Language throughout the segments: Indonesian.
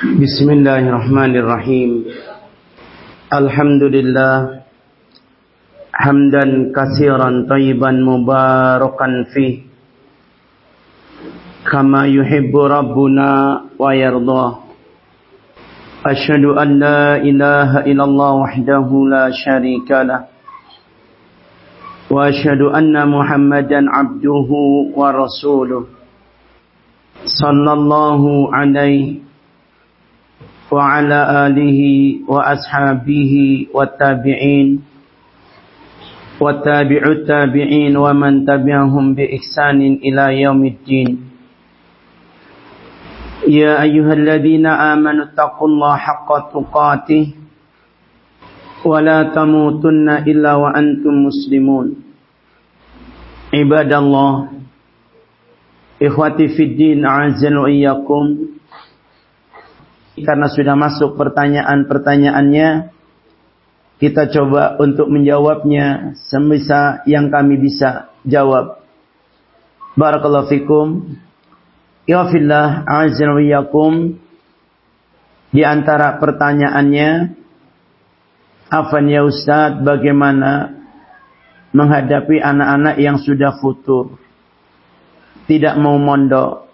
بسم الله الرحمن الرحيم. الحمد لله حمدا كثيرا طيبا مباركا فيه. كما يحب ربنا ويرضاه. أشهد أن لا إله إلا الله وحده لا شريك له. وأشهد أن محمدا عبده ورسوله. صلى الله عليه وعلى آله وأصحابه والتابعين والتابع التابعين ومن تبعهم بإحسان إلى يوم الدين. يا أيها الذين آمنوا اتقوا الله حق تقاته ولا تموتن إلا وأنتم مسلمون. عباد الله إخوتي في الدين أعزل وإياكم karena sudah masuk pertanyaan-pertanyaannya, kita coba untuk menjawabnya semisa yang kami bisa jawab. Barakallahu fikum. Ya fillah. Di antara pertanyaannya, Afan ya Ustaz, bagaimana menghadapi anak-anak yang sudah futur? Tidak mau mondok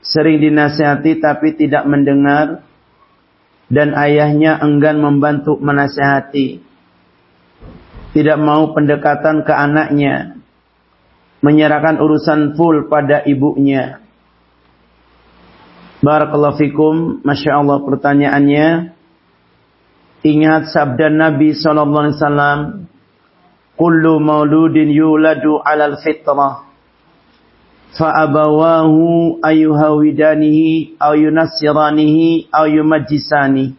sering dinasihati tapi tidak mendengar dan ayahnya enggan membantu menasihati. Tidak mau pendekatan ke anaknya. Menyerahkan urusan full pada ibunya. Barakallahu fikum. Masya Allah pertanyaannya. Ingat sabda Nabi SAW. Kullu mauludin yuladu alal fitrah fa'abawahu ayuhawidanihi au yumajjisani.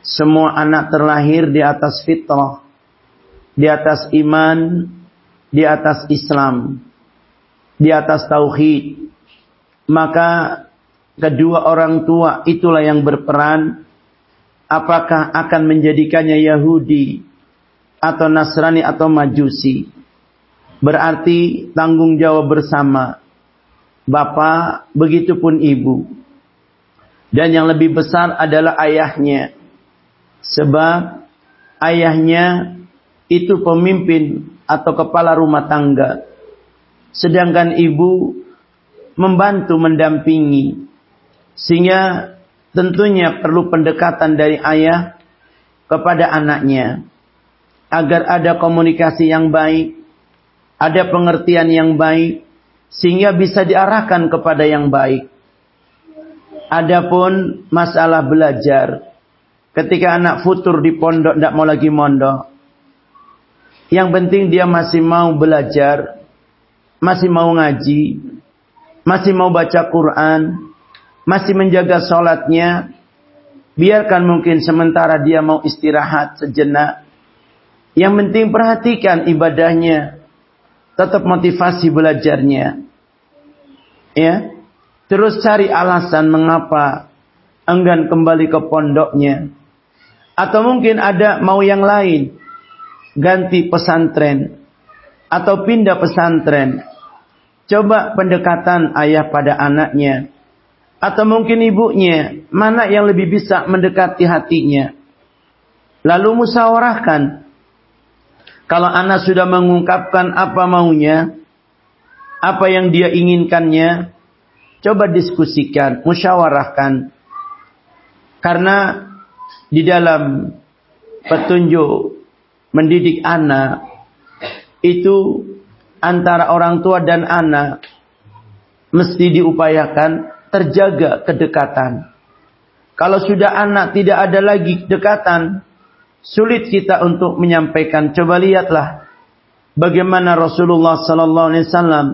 Semua anak terlahir di atas fitrah, di atas iman, di atas Islam, di atas tauhid. Maka kedua orang tua itulah yang berperan apakah akan menjadikannya Yahudi atau Nasrani atau Majusi. Berarti tanggung jawab bersama. Bapak, begitupun ibu. Dan yang lebih besar adalah ayahnya. Sebab ayahnya itu pemimpin atau kepala rumah tangga. Sedangkan ibu membantu mendampingi. Sehingga tentunya perlu pendekatan dari ayah kepada anaknya. Agar ada komunikasi yang baik ada pengertian yang baik sehingga bisa diarahkan kepada yang baik. Adapun masalah belajar, ketika anak futur di pondok tidak mau lagi mondok, yang penting dia masih mau belajar, masih mau ngaji, masih mau baca Quran, masih menjaga sholatnya, biarkan mungkin sementara dia mau istirahat sejenak. Yang penting perhatikan ibadahnya, tetap motivasi belajarnya. Ya. Terus cari alasan mengapa enggan kembali ke pondoknya. Atau mungkin ada mau yang lain. Ganti pesantren. Atau pindah pesantren. Coba pendekatan ayah pada anaknya. Atau mungkin ibunya. Mana yang lebih bisa mendekati hatinya. Lalu musyawarahkan kalau anak sudah mengungkapkan apa maunya, apa yang dia inginkannya, coba diskusikan, musyawarahkan. Karena di dalam petunjuk mendidik anak itu antara orang tua dan anak mesti diupayakan terjaga kedekatan. Kalau sudah anak tidak ada lagi kedekatan, Sulit kita untuk menyampaikan. Coba lihatlah bagaimana Rasulullah sallallahu alaihi wasallam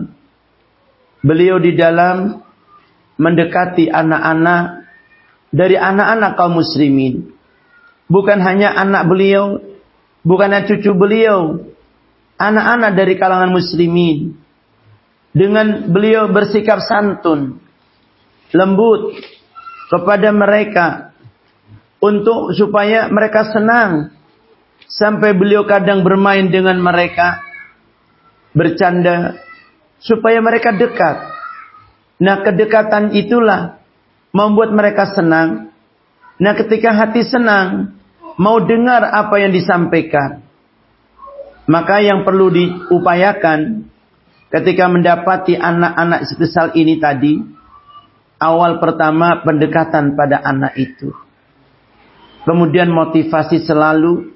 beliau di dalam mendekati anak-anak dari anak-anak kaum muslimin. Bukan hanya anak beliau, bukan hanya cucu beliau, anak-anak dari kalangan muslimin. Dengan beliau bersikap santun, lembut kepada mereka untuk supaya mereka senang. Sampai beliau kadang bermain dengan mereka, bercanda, supaya mereka dekat. Nah kedekatan itulah membuat mereka senang. Nah, ketika hati senang, mau dengar apa yang disampaikan, maka yang perlu diupayakan ketika mendapati anak-anak spesial ini tadi, awal pertama pendekatan pada anak itu. Kemudian motivasi selalu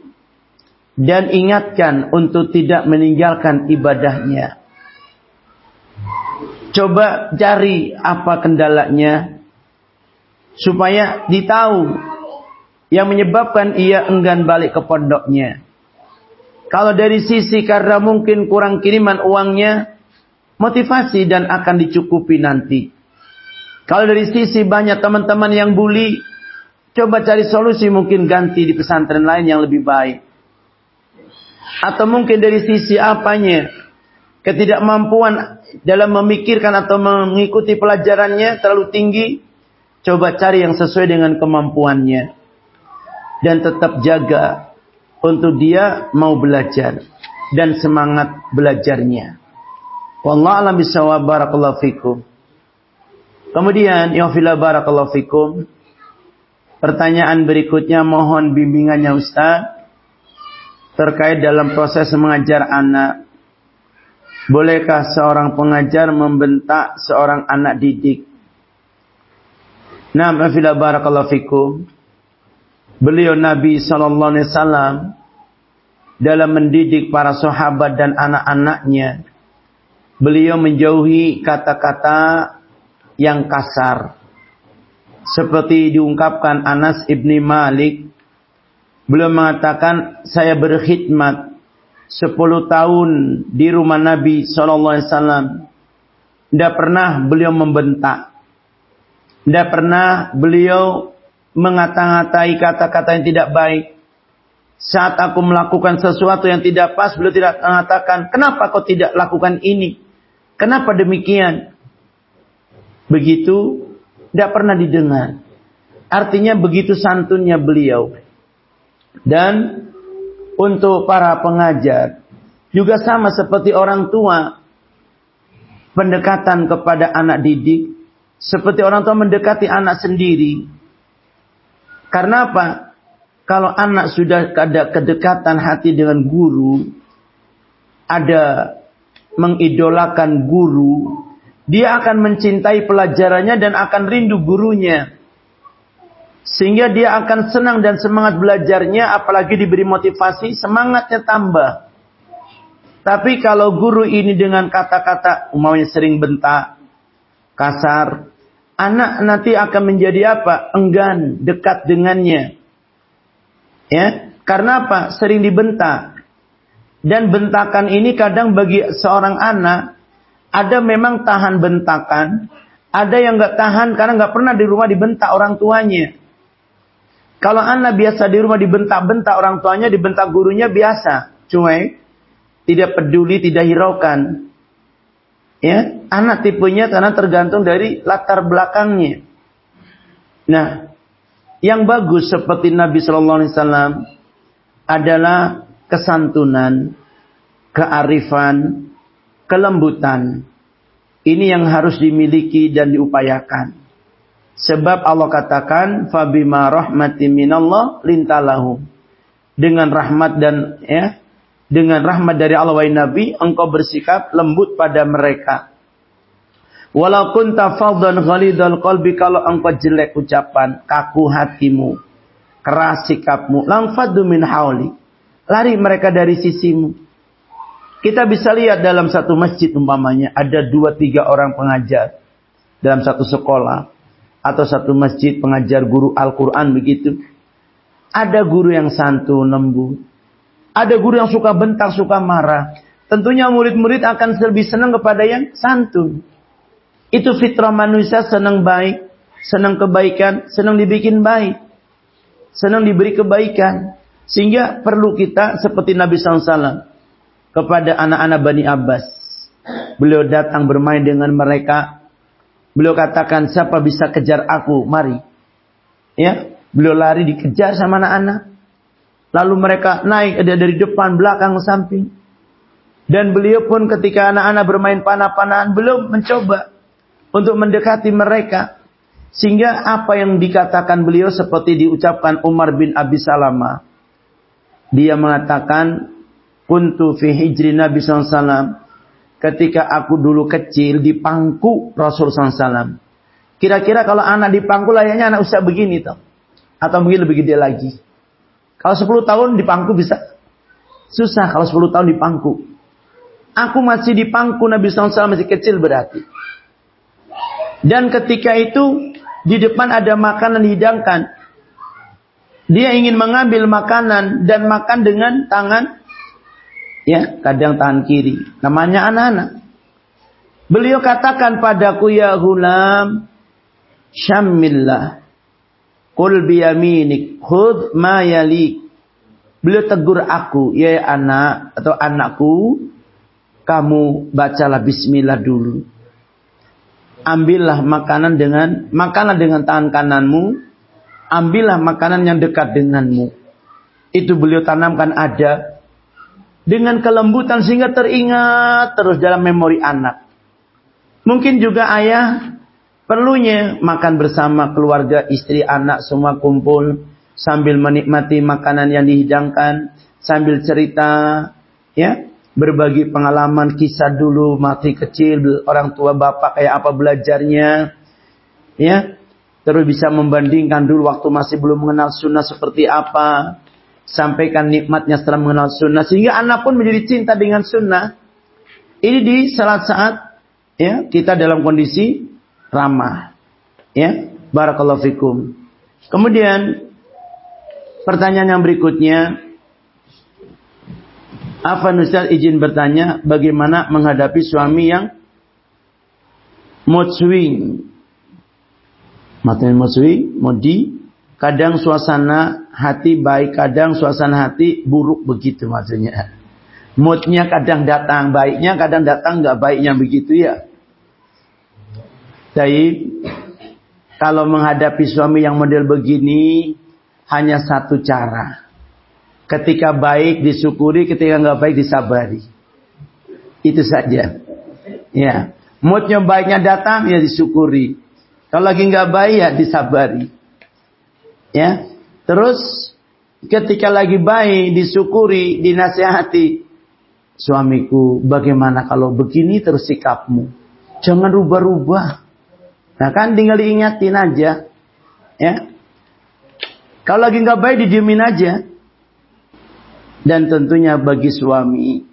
dan ingatkan untuk tidak meninggalkan ibadahnya. Coba cari apa kendalanya supaya ditahu yang menyebabkan ia enggan balik ke pondoknya. Kalau dari sisi karena mungkin kurang kiriman uangnya, motivasi dan akan dicukupi nanti. Kalau dari sisi banyak teman-teman yang bully, coba cari solusi mungkin ganti di pesantren lain yang lebih baik. Atau mungkin dari sisi apanya, ketidakmampuan dalam memikirkan atau mengikuti pelajarannya terlalu tinggi, coba cari yang sesuai dengan kemampuannya. Dan tetap jaga untuk dia mau belajar dan semangat belajarnya. Wallahu a'lam barakallahu fikum. Kemudian, ya barakallahu fikum. Pertanyaan berikutnya mohon bimbingannya Ustaz terkait dalam proses mengajar anak Bolehkah seorang pengajar membentak seorang anak didik? Nah, afila barakallahu fikum. Beliau Nabi sallallahu alaihi wasallam dalam mendidik para sahabat dan anak-anaknya, beliau menjauhi kata-kata yang kasar. Seperti diungkapkan Anas ibni Malik, beliau mengatakan, saya berkhidmat sepuluh tahun di rumah Nabi Shallallahu Alaihi Wasallam, tidak pernah beliau membentak, tidak pernah beliau mengata-ngatai kata-kata yang tidak baik. Saat aku melakukan sesuatu yang tidak pas, beliau tidak mengatakan, kenapa kau tidak lakukan ini? Kenapa demikian? Begitu, tidak pernah didengar. Artinya begitu santunnya beliau. Dan untuk para pengajar juga sama seperti orang tua pendekatan kepada anak didik seperti orang tua mendekati anak sendiri. Karena apa? Kalau anak sudah ada kedekatan hati dengan guru, ada mengidolakan guru, dia akan mencintai pelajarannya dan akan rindu gurunya. Sehingga dia akan senang dan semangat belajarnya, apalagi diberi motivasi, semangatnya tambah. Tapi kalau guru ini dengan kata-kata umumnya sering bentak, kasar, anak nanti akan menjadi apa? Enggan, dekat dengannya. Ya, karena apa? Sering dibentak. Dan bentakan ini kadang bagi seorang anak ada memang tahan bentakan, ada yang nggak tahan karena nggak pernah di rumah dibentak orang tuanya. Kalau anak biasa di rumah dibentak-bentak orang tuanya, dibentak gurunya biasa, cuek, tidak peduli, tidak hiraukan. Ya, anak tipenya karena tergantung dari latar belakangnya. Nah, yang bagus seperti Nabi Shallallahu Alaihi Wasallam adalah kesantunan, kearifan, kelembutan. Ini yang harus dimiliki dan diupayakan. Sebab Allah katakan fabima rahmati minallah lintalahum. Dengan rahmat dan ya, dengan rahmat dari Allah wa Nabi, engkau bersikap lembut pada mereka. Walau kunta faddan ghalidal qalbi kalau engkau jelek ucapan, kaku hatimu, keras sikapmu, langfaddu min hauli. Lari mereka dari sisimu. Kita bisa lihat dalam satu masjid umpamanya ada dua tiga orang pengajar dalam satu sekolah atau satu masjid pengajar guru Al-Quran begitu. Ada guru yang santun, lembut. Ada guru yang suka bentak, suka marah. Tentunya murid-murid akan lebih senang kepada yang santun. Itu fitrah manusia senang baik, senang kebaikan, senang dibikin baik. Senang diberi kebaikan. Sehingga perlu kita seperti Nabi SAW kepada anak-anak Bani Abbas. Beliau datang bermain dengan mereka Beliau katakan, siapa bisa kejar aku? Mari. Ya, beliau lari dikejar sama anak-anak. Lalu mereka naik ada dari depan, belakang, samping. Dan beliau pun ketika anak-anak bermain panah-panahan, belum mencoba untuk mendekati mereka. Sehingga apa yang dikatakan beliau seperti diucapkan Umar bin Abi Salama. Dia mengatakan, Kuntu fi hijri Nabi SAW. Ketika aku dulu kecil di pangku Rasul SAW. Kira-kira kalau anak di pangku layaknya anak usia begini tuh. Atau mungkin lebih gede lagi. Kalau 10 tahun di pangku bisa. Susah kalau 10 tahun di pangku. Aku masih di pangku Nabi SAW masih kecil berarti. Dan ketika itu di depan ada makanan dihidangkan. Dia ingin mengambil makanan dan makan dengan tangan ya, kadang tangan kiri. Namanya anak-anak. Beliau katakan padaku ya hulam syamillah Qul biyaminik khudh ma yalik. Beliau tegur aku, ya anak atau anakku, kamu bacalah bismillah dulu ambillah makanan dengan makanan dengan tangan kananmu, ambillah makanan yang dekat denganmu. Itu beliau tanamkan ada dengan kelembutan sehingga teringat terus dalam memori anak. Mungkin juga ayah perlunya makan bersama keluarga, istri, anak semua kumpul. Sambil menikmati makanan yang dihidangkan, sambil cerita, ya, berbagi pengalaman kisah dulu mati kecil orang tua bapak kayak apa belajarnya. Ya terus bisa membandingkan dulu waktu masih belum mengenal sunnah seperti apa sampaikan nikmatnya setelah mengenal sunnah. Sehingga anak pun menjadi cinta dengan sunnah. Ini di saat-saat ya kita dalam kondisi ramah. Ya barakallahu fikum. Kemudian pertanyaan yang berikutnya. Apa Ustaz izin bertanya bagaimana menghadapi suami yang mood swing. Matanya mood swing, modi, kadang suasana hati baik, kadang suasana hati buruk begitu maksudnya. Moodnya kadang datang baiknya, kadang datang nggak baiknya begitu ya. Jadi kalau menghadapi suami yang model begini hanya satu cara. Ketika baik disyukuri, ketika nggak baik disabari. Itu saja. Ya. Moodnya baiknya datang, ya disyukuri. Kalau lagi nggak baik, ya disabari. Ya. Terus ketika lagi baik, disyukuri, dinasehati. Suamiku, bagaimana kalau begini terus sikapmu? Jangan rubah-rubah. Nah kan tinggal diingatin aja. Ya. Kalau lagi nggak baik, didiemin aja. Dan tentunya bagi suami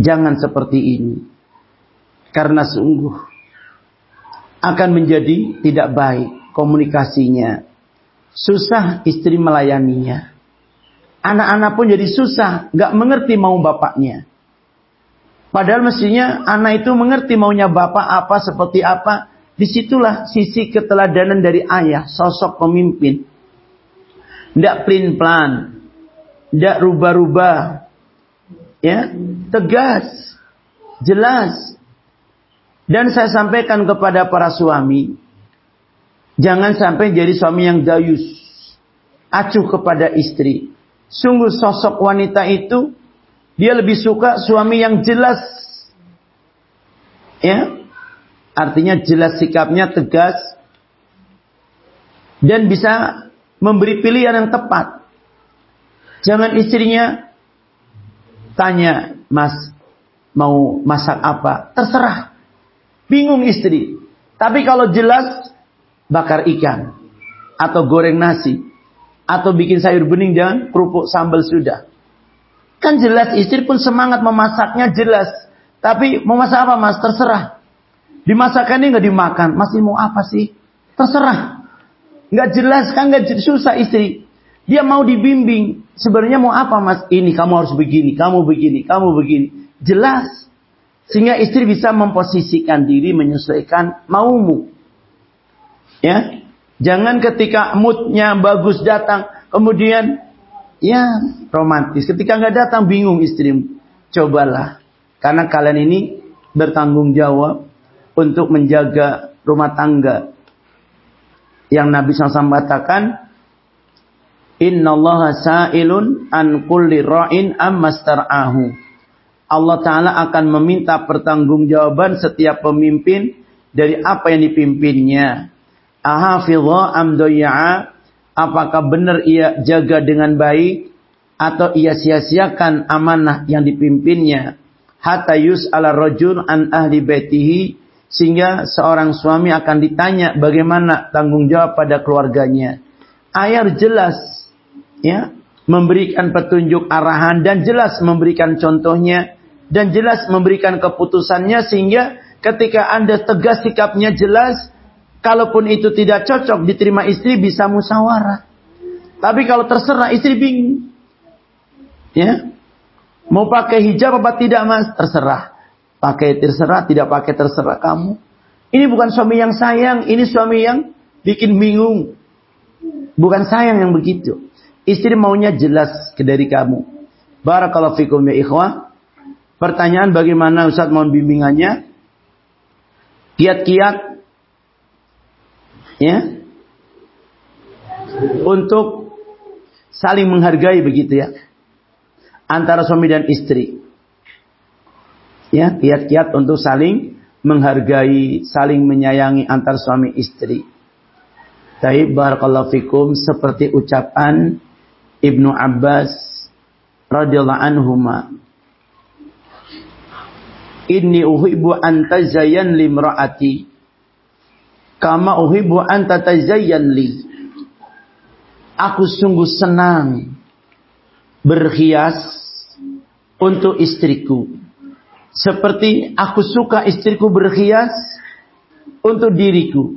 jangan seperti ini. Karena sungguh akan menjadi tidak baik komunikasinya. Susah istri melayaninya. Anak-anak pun jadi susah, gak mengerti mau bapaknya. Padahal mestinya anak itu mengerti maunya bapak apa, seperti apa. Di situlah sisi keteladanan dari ayah, sosok pemimpin. Tidak plan-plan, tidak rubah-rubah. Ya, tegas, jelas. Dan saya sampaikan kepada para suami, jangan sampai jadi suami yang dayus, acuh kepada istri. Sungguh sosok wanita itu dia lebih suka suami yang jelas. Ya. Artinya jelas sikapnya tegas dan bisa memberi pilihan yang tepat. Jangan istrinya tanya, Mas, mau masak apa? Terserah. Bingung istri. Tapi kalau jelas, bakar ikan. Atau goreng nasi. Atau bikin sayur bening dan kerupuk sambal sudah. Kan jelas istri pun semangat memasaknya jelas. Tapi mau masak apa mas? Terserah. Dimasakannya nggak dimakan. Masih mau apa sih? Terserah. Nggak jelas kan nggak susah istri. Dia mau dibimbing. Sebenarnya mau apa mas? Ini kamu harus begini, kamu begini, kamu begini. Jelas. Sehingga istri bisa memposisikan diri menyesuaikan maumu. Ya. Jangan ketika moodnya bagus datang. Kemudian ya romantis. Ketika nggak datang bingung istrimu. Cobalah. Karena kalian ini bertanggung jawab untuk menjaga rumah tangga. Yang Nabi SAW katakan, Innallaha sa'ilun an kulli ra'in ammastar'ahu. Allah Ta'ala akan meminta pertanggungjawaban setiap pemimpin dari apa yang dipimpinnya. Ahafidha am Apakah benar ia jaga dengan baik atau ia sia-siakan amanah yang dipimpinnya? Hatta ala rajul an ahli baitihi sehingga seorang suami akan ditanya bagaimana tanggung jawab pada keluarganya. Ayat jelas ya memberikan petunjuk arahan dan jelas memberikan contohnya dan jelas memberikan keputusannya sehingga ketika Anda tegas sikapnya jelas kalaupun itu tidak cocok diterima istri bisa musyawarah. Tapi kalau terserah istri bingung. Ya. Mau pakai hijab apa tidak Mas? Terserah. Pakai terserah, tidak pakai terserah kamu. Ini bukan suami yang sayang, ini suami yang bikin bingung. Bukan sayang yang begitu. Istri maunya jelas ke dari kamu. Barakallahu fikum ya ikhwah. Pertanyaan bagaimana Ustaz mohon bimbingannya? Kiat-kiat ya untuk saling menghargai begitu ya antara suami dan istri ya kiat-kiat untuk saling menghargai, saling menyayangi antar suami istri. Tapi barakallahu fikum seperti ucapan Ibnu Abbas radhiyallahu anhuma. Inni uhibbu an tazayyan limra'ati kama uhibbu an tatazayyan li. Aku sungguh senang berhias untuk istriku seperti aku suka istriku berhias untuk diriku.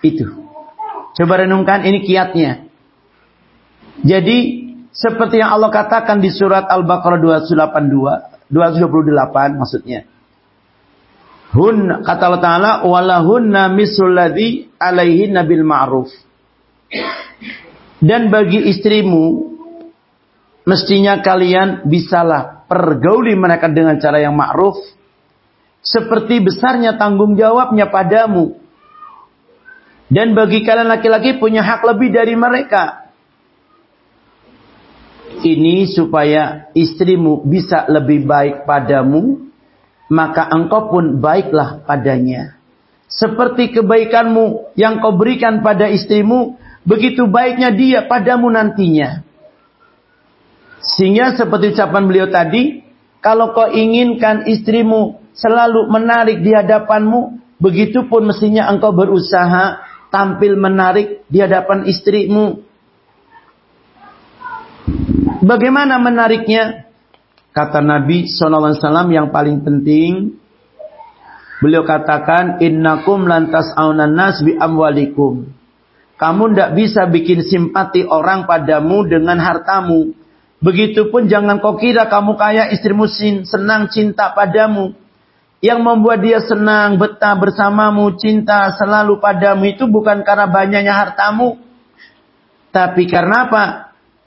Itu. Coba renungkan ini kiatnya. Jadi seperti yang Allah katakan di surat Al-Baqarah 282, 228 maksudnya. Hun kata Allah Taala walahunna alaihi nabil ma'ruf. Dan bagi istrimu mestinya kalian bisalah pergauli mereka dengan cara yang ma'ruf seperti besarnya tanggung jawabnya padamu. Dan bagi kalian laki-laki punya hak lebih dari mereka. Ini supaya istrimu bisa lebih baik padamu, maka engkau pun baiklah padanya. Seperti kebaikanmu yang kau berikan pada istrimu, begitu baiknya dia padamu nantinya. Sehingga seperti ucapan beliau tadi, kalau kau inginkan istrimu selalu menarik di hadapanmu, begitu pun mestinya engkau berusaha tampil menarik di hadapan istrimu. Bagaimana menariknya? Kata Nabi SAW yang paling penting, beliau katakan, Innakum lantas aunan nas bi amwalikum. Kamu tidak bisa bikin simpati orang padamu dengan hartamu. Begitupun jangan kau kira kamu kaya istrimu senang cinta padamu. Yang membuat dia senang betah bersamamu, cinta selalu padamu itu bukan karena banyaknya hartamu. Tapi karena apa?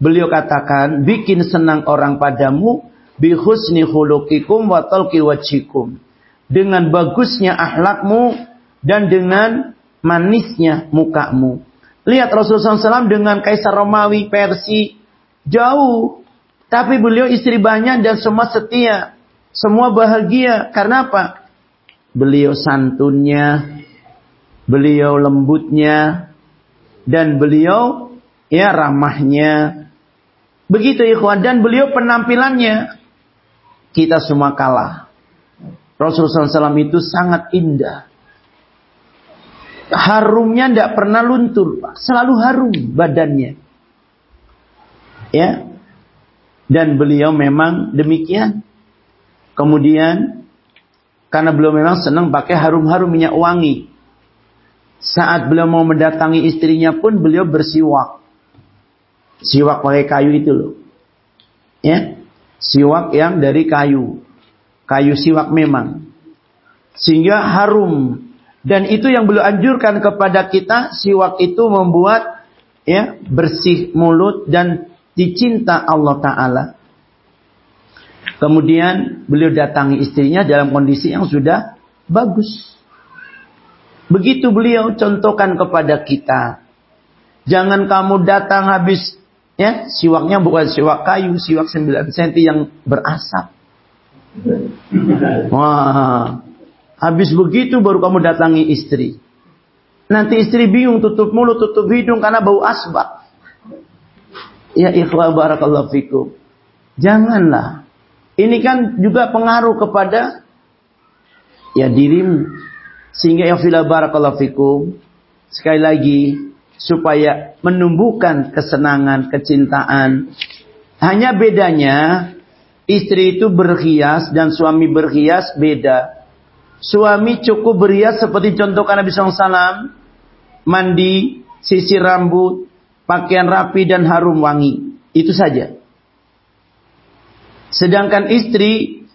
Beliau katakan, bikin senang orang padamu, bihusni khuluqikum wa talqi wajikum. Dengan bagusnya akhlakmu dan dengan manisnya mukamu. Lihat Rasulullah SAW dengan Kaisar Romawi, Persia, jauh tapi beliau istri banyak dan semua setia. Semua bahagia. Karena apa? Beliau santunnya. Beliau lembutnya. Dan beliau ya ramahnya. Begitu ikhwan. Dan beliau penampilannya. Kita semua kalah. Rasulullah SAW itu sangat indah. Harumnya tidak pernah luntur. Selalu harum badannya. Ya, dan beliau memang demikian. Kemudian karena beliau memang senang pakai harum-harum minyak wangi. Saat beliau mau mendatangi istrinya pun beliau bersiwak. Siwak pakai kayu itu loh. Ya. Siwak yang dari kayu. Kayu siwak memang. Sehingga harum. Dan itu yang beliau anjurkan kepada kita, siwak itu membuat ya bersih mulut dan dicinta Allah Ta'ala. Kemudian beliau datangi istrinya dalam kondisi yang sudah bagus. Begitu beliau contohkan kepada kita. Jangan kamu datang habis ya siwaknya bukan siwak kayu, siwak 9 cm yang berasap. Wah, habis begitu baru kamu datangi istri. Nanti istri bingung tutup mulut, tutup hidung karena bau asbak. Ya ikhwah barakallahu fikum. Janganlah. Ini kan juga pengaruh kepada ya dirimu. Sehingga ya fila barakallahu fikum. Sekali lagi supaya menumbuhkan kesenangan, kecintaan. Hanya bedanya istri itu berhias dan suami berhias beda. Suami cukup berhias seperti contoh Nabi SAW mandi, sisir rambut, pakaian rapi dan harum wangi. Itu saja. Sedangkan istri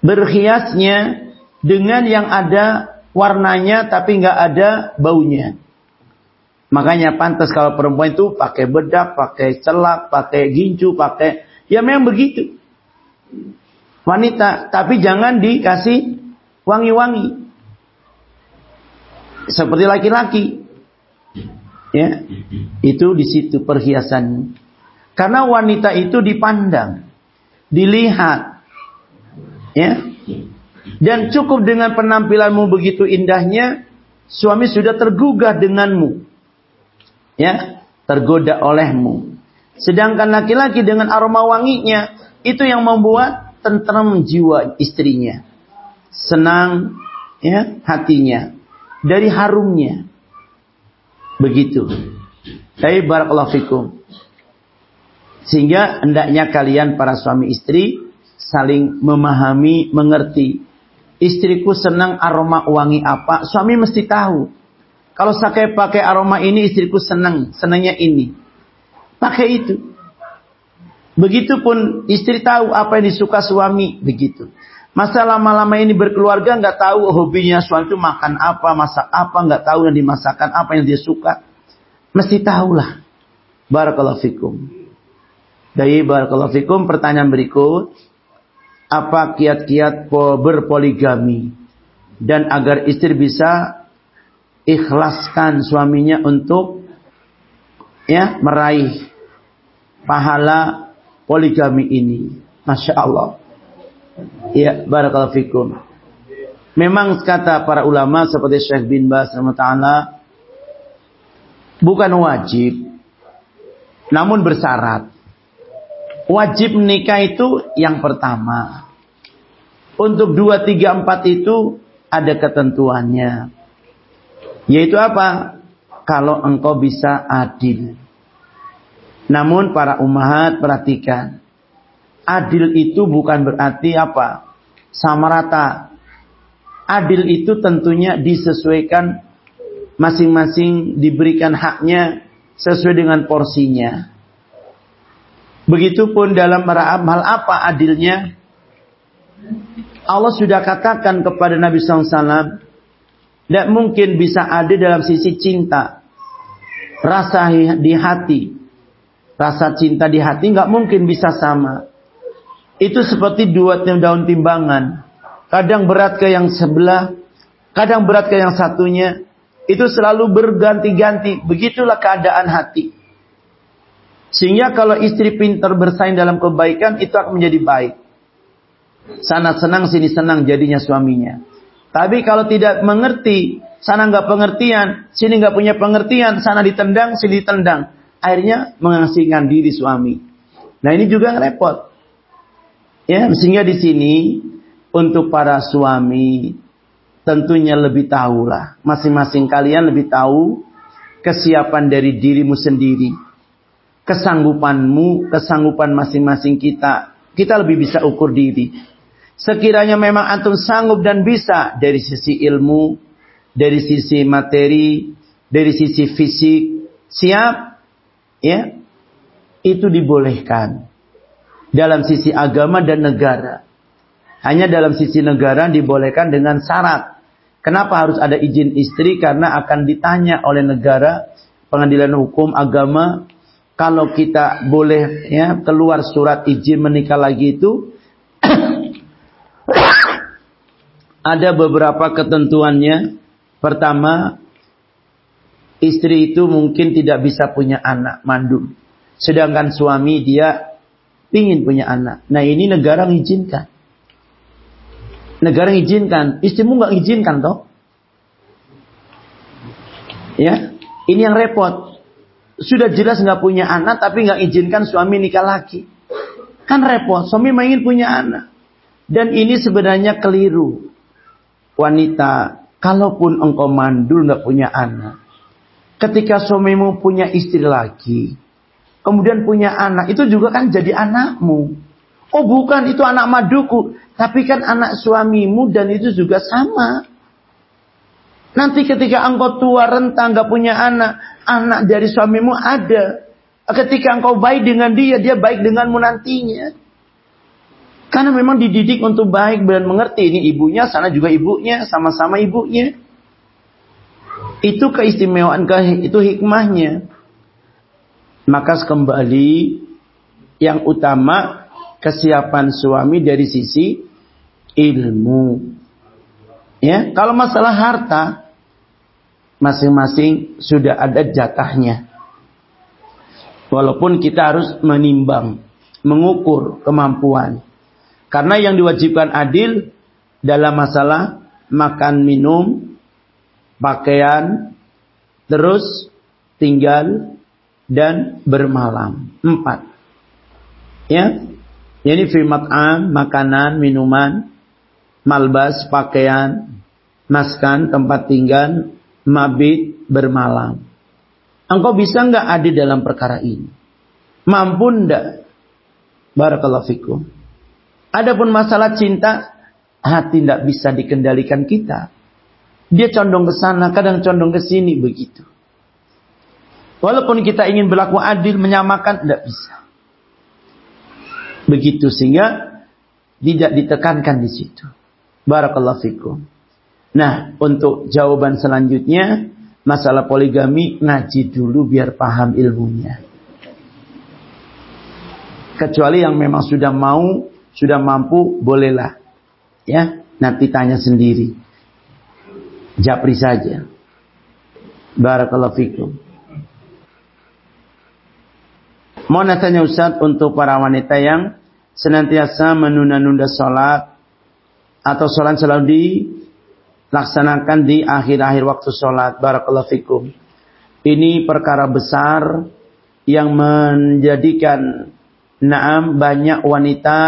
berhiasnya dengan yang ada warnanya tapi nggak ada baunya. Makanya pantas kalau perempuan itu pakai bedak, pakai celak, pakai gincu, pakai ya memang begitu. Wanita, tapi jangan dikasih wangi-wangi seperti laki-laki. Ya, itu di situ perhiasan. Karena wanita itu dipandang, dilihat, ya, dan cukup dengan penampilanmu begitu indahnya, suami sudah tergugah denganmu, ya, tergoda olehmu. Sedangkan laki-laki dengan aroma wanginya itu yang membuat tentram jiwa istrinya, senang, ya, hatinya dari harumnya. Begitu. Tapi barakallahu fikum. Sehingga hendaknya kalian para suami istri saling memahami, mengerti. Istriku senang aroma wangi apa, suami mesti tahu. Kalau saya pakai aroma ini, istriku senang, senangnya ini. Pakai itu. Begitupun istri tahu apa yang disuka suami, begitu. Masa lama-lama ini berkeluarga nggak tahu hobinya suami itu makan apa, masak apa, nggak tahu yang dimasakkan apa yang dia suka. Mesti tahulah. Barakallahu fikum. Dari barakallahu fikum pertanyaan berikut. Apa kiat-kiat berpoligami? Dan agar istri bisa ikhlaskan suaminya untuk ya meraih pahala poligami ini. Masya Allah. Ya, barakallahu fikum. Memang kata para ulama seperti Syekh bin Bas taala bukan wajib namun bersyarat. Wajib nikah itu yang pertama. Untuk dua, tiga, empat itu ada ketentuannya. Yaitu apa? Kalau engkau bisa adil. Namun para umahat perhatikan. Adil itu bukan berarti apa? Sama rata. Adil itu tentunya disesuaikan masing-masing diberikan haknya sesuai dengan porsinya. Begitupun dalam hal apa adilnya? Allah sudah katakan kepada Nabi SAW, tidak mungkin bisa adil dalam sisi cinta, rasa di hati, rasa cinta di hati nggak mungkin bisa sama. Itu seperti dua daun timbangan. Kadang berat ke yang sebelah, kadang berat ke yang satunya. Itu selalu berganti-ganti. Begitulah keadaan hati. Sehingga kalau istri pintar bersaing dalam kebaikan, itu akan menjadi baik. Sana senang, sini senang jadinya suaminya. Tapi kalau tidak mengerti, sana nggak pengertian, sini nggak punya pengertian, sana ditendang, sini ditendang. Akhirnya mengasingkan diri suami. Nah ini juga repot. Ya, sehingga di sini untuk para suami tentunya lebih tahulah. Masing-masing kalian lebih tahu kesiapan dari dirimu sendiri. Kesanggupanmu, kesanggupan masing-masing kita. Kita lebih bisa ukur diri. Sekiranya memang antum sanggup dan bisa dari sisi ilmu, dari sisi materi, dari sisi fisik, siap, ya, itu dibolehkan dalam sisi agama dan negara. Hanya dalam sisi negara dibolehkan dengan syarat. Kenapa harus ada izin istri? Karena akan ditanya oleh negara pengadilan hukum agama kalau kita boleh ya keluar surat izin menikah lagi itu ada beberapa ketentuannya. Pertama, istri itu mungkin tidak bisa punya anak mandul. Sedangkan suami dia ingin punya anak. Nah ini negara mengizinkan. Negara mengizinkan. Istrimu nggak mengizinkan toh? Ya, ini yang repot. Sudah jelas nggak punya anak tapi nggak izinkan suami nikah lagi. Kan repot. Suami ingin punya anak. Dan ini sebenarnya keliru. Wanita, kalaupun engkau mandul nggak punya anak, ketika suamimu punya istri lagi, kemudian punya anak, itu juga kan jadi anakmu. Oh bukan, itu anak maduku. Tapi kan anak suamimu dan itu juga sama. Nanti ketika engkau tua rentang gak punya anak, anak dari suamimu ada. Ketika engkau baik dengan dia, dia baik denganmu nantinya. Karena memang dididik untuk baik dan mengerti. Ini ibunya, sana juga ibunya, sama-sama ibunya. Itu keistimewaan, itu hikmahnya. Maka kembali yang utama kesiapan suami dari sisi ilmu. Ya, kalau masalah harta, masing-masing sudah ada jatahnya. Walaupun kita harus menimbang, mengukur kemampuan. Karena yang diwajibkan adil dalam masalah makan minum, pakaian, terus tinggal dan bermalam. Empat. Ya. Ini fimat'am, makanan, minuman, malbas, pakaian, maskan, tempat tinggal, mabit bermalam. Engkau bisa nggak adil dalam perkara ini? Mampu ndak? Barakallahu fikum. Adapun masalah cinta, hati ndak bisa dikendalikan kita. Dia condong ke sana, kadang condong ke sini begitu. Walaupun kita ingin berlaku adil, menyamakan, tidak bisa. Begitu sehingga tidak ditekankan di situ. Barakallahu fikum. Nah, untuk jawaban selanjutnya, masalah poligami, ngaji dulu biar paham ilmunya. Kecuali yang memang sudah mau, sudah mampu, bolehlah. Ya, nanti tanya sendiri. Japri saja. Barakallahu fikum. Mau tanya Ustaz untuk para wanita yang senantiasa menunda-nunda sholat atau sholat selalu di laksanakan di akhir-akhir waktu sholat. Barakallahu fikum. Ini perkara besar yang menjadikan naam banyak wanita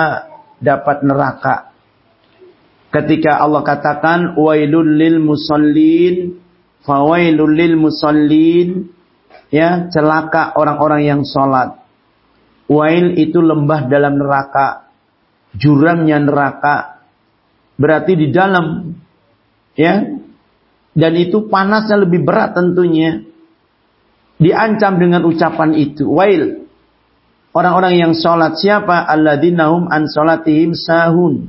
dapat neraka. Ketika Allah katakan wailul lil musallin, fawailul lil musallin, ya celaka orang-orang yang sholat. Wail itu lembah dalam neraka, jurangnya neraka. Berarti di dalam ya dan itu panasnya lebih berat tentunya diancam dengan ucapan itu wail orang-orang yang sholat siapa alladzina an sholatihim sahun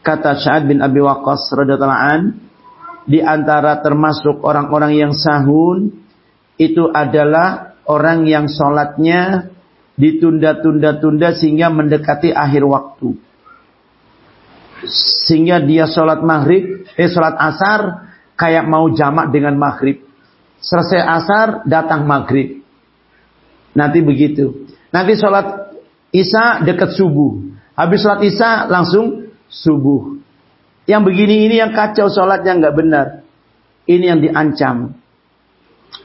kata Sa'ad bin Abi Waqqas radhiyallahu an di antara termasuk orang-orang yang sahun itu adalah orang yang sholatnya ditunda-tunda-tunda sehingga mendekati akhir waktu sehingga dia sholat maghrib, eh sholat asar kayak mau jamak dengan maghrib. Selesai asar datang maghrib. Nanti begitu. Nanti sholat isya dekat subuh. Habis sholat isya langsung subuh. Yang begini ini yang kacau sholatnya nggak benar. Ini yang diancam.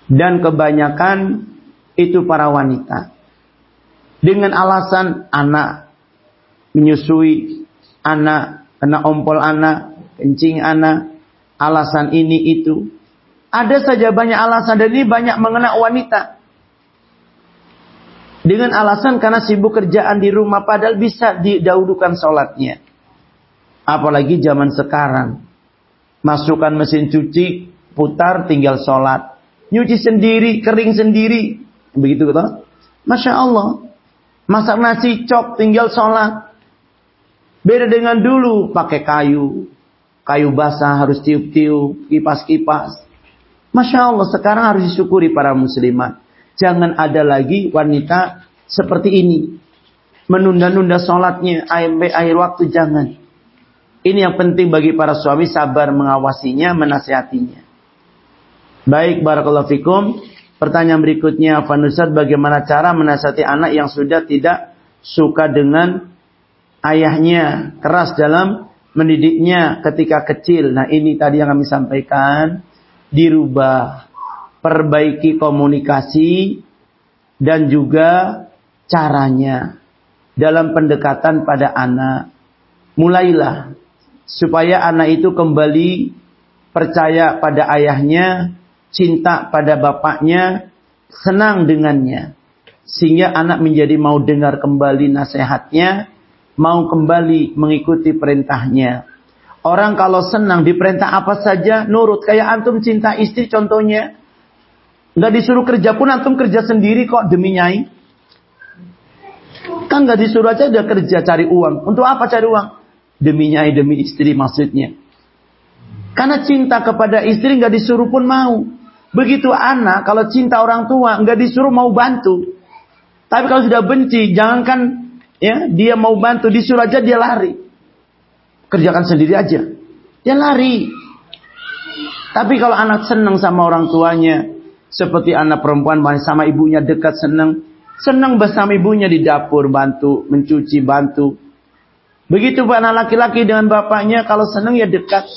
Dan kebanyakan itu para wanita. Dengan alasan anak menyusui, anak kena ompol anak, kencing anak, alasan ini itu. Ada saja banyak alasan dan ini banyak mengena wanita. Dengan alasan karena sibuk kerjaan di rumah padahal bisa didahulukan sholatnya. Apalagi zaman sekarang. Masukkan mesin cuci, putar tinggal sholat. Nyuci sendiri, kering sendiri. Begitu kan? Masya Allah. Masak nasi cok tinggal sholat. Beda dengan dulu pakai kayu. Kayu basah harus tiup-tiup, kipas-kipas. Masya Allah sekarang harus disyukuri para muslimat. Jangan ada lagi wanita seperti ini. Menunda-nunda sholatnya, akhir, akhir waktu jangan. Ini yang penting bagi para suami sabar mengawasinya, menasihatinya. Baik, barakallahu fikum. Pertanyaan berikutnya, Fanusat, bagaimana cara menasihati anak yang sudah tidak suka dengan ayahnya keras dalam mendidiknya ketika kecil. Nah ini tadi yang kami sampaikan dirubah. Perbaiki komunikasi dan juga caranya dalam pendekatan pada anak. Mulailah supaya anak itu kembali percaya pada ayahnya, cinta pada bapaknya, senang dengannya. Sehingga anak menjadi mau dengar kembali nasihatnya, mau kembali mengikuti perintahnya. Orang kalau senang diperintah apa saja nurut. Kayak antum cinta istri contohnya. Nggak disuruh kerja pun antum kerja sendiri kok demi nyai. Kan nggak disuruh aja udah kerja cari uang. Untuk apa cari uang? Demi nyai, demi istri maksudnya. Karena cinta kepada istri nggak disuruh pun mau. Begitu anak kalau cinta orang tua nggak disuruh mau bantu. Tapi kalau sudah benci, jangankan ya dia mau bantu disuruh aja dia lari. Kerjakan sendiri aja. Dia lari. Tapi kalau anak senang sama orang tuanya, seperti anak perempuan sama ibunya dekat senang, senang bersama ibunya di dapur bantu, mencuci bantu. Begitu anak laki-laki dengan bapaknya kalau senang ya dekat.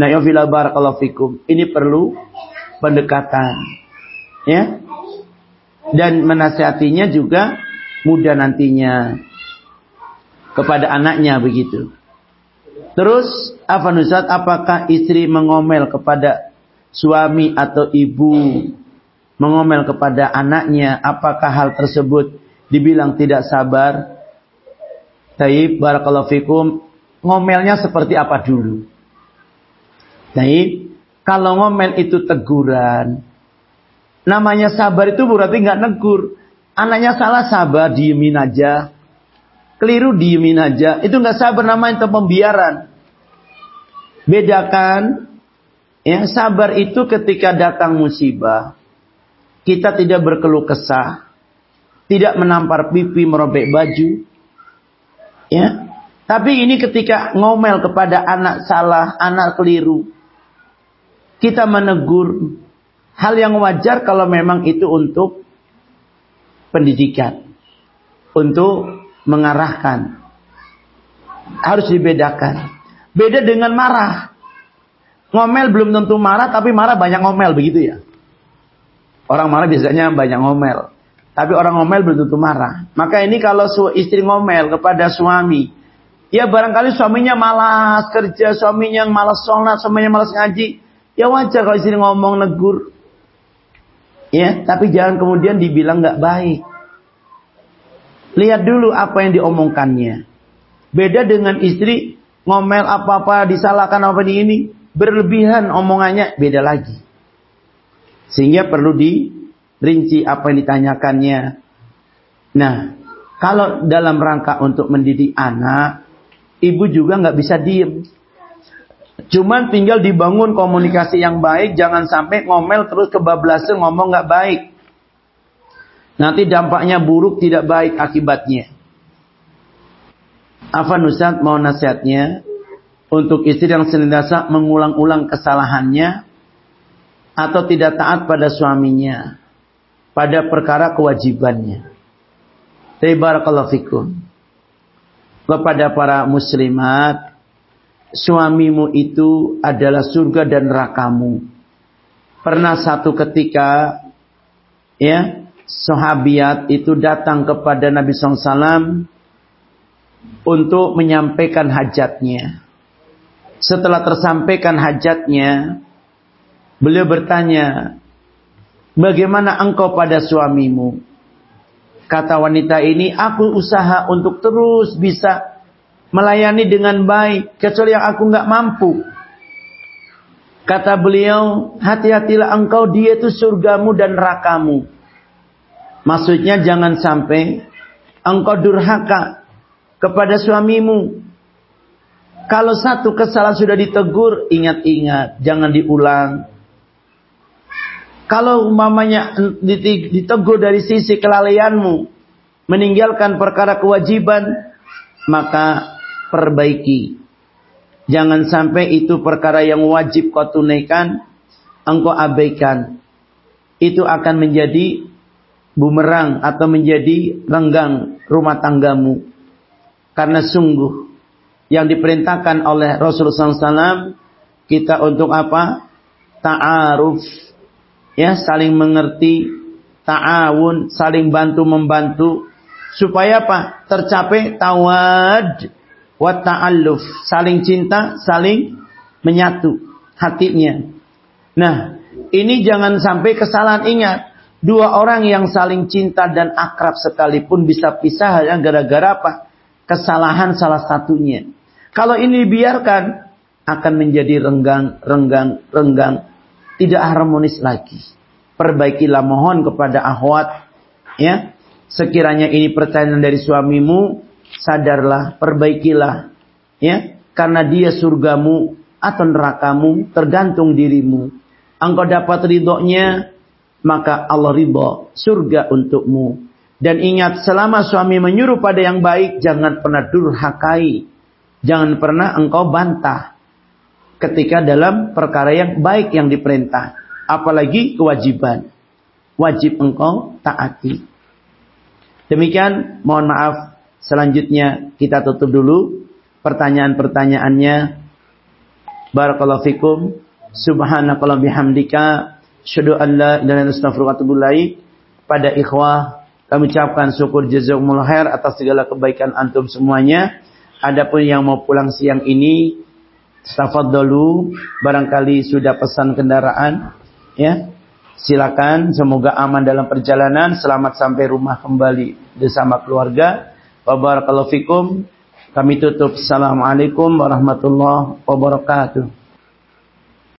Nah, ya barakallahu fikum. Ini perlu pendekatan. Ya. Dan menasihatinya juga mudah nantinya kepada anaknya begitu. Terus apa Nusat? Apakah istri mengomel kepada suami atau ibu mengomel kepada anaknya? Apakah hal tersebut dibilang tidak sabar? Taib, barakallahu fikum. Ngomelnya seperti apa dulu? Taib, kalau ngomel itu teguran. Namanya sabar itu berarti nggak negur. Anaknya salah sabar, diemin aja. Keliru diemin aja. Itu nggak sabar namanya itu pembiaran. Bedakan ya sabar itu ketika datang musibah kita tidak berkeluh kesah, tidak menampar pipi, merobek baju. Ya. Tapi ini ketika ngomel kepada anak salah, anak keliru. Kita menegur hal yang wajar kalau memang itu untuk pendidikan untuk mengarahkan. Harus dibedakan. Beda dengan marah. Ngomel belum tentu marah, tapi marah banyak ngomel begitu ya. Orang marah biasanya banyak ngomel. Tapi orang ngomel belum tentu marah. Maka ini kalau istri ngomel kepada suami. Ya barangkali suaminya malas kerja, suaminya malas sholat, suaminya malas ngaji. Ya wajar kalau istri ngomong negur. Ya, tapi jangan kemudian dibilang nggak baik. Lihat dulu apa yang diomongkannya. Beda dengan istri ngomel apa-apa, disalahkan apa di ini, berlebihan omongannya beda lagi. Sehingga perlu dirinci apa yang ditanyakannya. Nah, kalau dalam rangka untuk mendidik anak, ibu juga nggak bisa diem. Cuman tinggal dibangun komunikasi yang baik, jangan sampai ngomel terus kebablasan ngomong nggak baik. Nanti dampaknya buruk tidak baik akibatnya. Apa Ustaz mau nasihatnya untuk istri yang senantiasa mengulang-ulang kesalahannya atau tidak taat pada suaminya pada perkara kewajibannya. Tabarakallahu. Kepada para muslimat suamimu itu adalah surga dan nerakamu. Pernah satu ketika, ya, sahabiat itu datang kepada Nabi SAW untuk menyampaikan hajatnya. Setelah tersampaikan hajatnya, beliau bertanya, bagaimana engkau pada suamimu? Kata wanita ini, aku usaha untuk terus bisa melayani dengan baik kecuali yang aku nggak mampu. Kata beliau, hati-hatilah engkau dia itu surgamu dan nerakamu. Maksudnya jangan sampai engkau durhaka kepada suamimu. Kalau satu kesalahan sudah ditegur, ingat-ingat, jangan diulang. Kalau umpamanya ditegur dari sisi kelalaianmu, meninggalkan perkara kewajiban, maka perbaiki. Jangan sampai itu perkara yang wajib kau tunaikan, engkau abaikan. Itu akan menjadi bumerang atau menjadi renggang rumah tanggamu. Karena sungguh yang diperintahkan oleh Rasulullah SAW kita untuk apa? Ta'aruf. ya saling mengerti, ta'awun, saling bantu membantu supaya apa? Tercapai tawad wa ta'alluf, saling cinta, saling menyatu hatinya. Nah, ini jangan sampai kesalahan ingat. Dua orang yang saling cinta dan akrab sekalipun bisa pisah hanya gara-gara apa? Kesalahan salah satunya. Kalau ini dibiarkan akan menjadi renggang, renggang, renggang. Tidak harmonis lagi. Perbaikilah mohon kepada ahwat. Ya. Sekiranya ini pertanyaan dari suamimu. Sadarlah, perbaikilah. Ya. Karena dia surgamu atau nerakamu tergantung dirimu. Engkau dapat ridhonya, maka Allah ridho surga untukmu. Dan ingat selama suami menyuruh pada yang baik, jangan pernah durhakai. Jangan pernah engkau bantah. Ketika dalam perkara yang baik yang diperintah. Apalagi kewajiban. Wajib engkau taati. Demikian mohon maaf. Selanjutnya kita tutup dulu pertanyaan-pertanyaannya. Barakallahu fikum. Subhanakallah bihamdika. Syudu an la Pada ikhwah kami ucapkan syukur jazakumullah khair atas segala kebaikan antum semuanya. Adapun yang mau pulang siang ini dulu barangkali sudah pesan kendaraan ya. Silakan semoga aman dalam perjalanan, selamat sampai rumah kembali bersama keluarga. Wa fikum. Kami tutup. Assalamualaikum warahmatullahi wabarakatuh.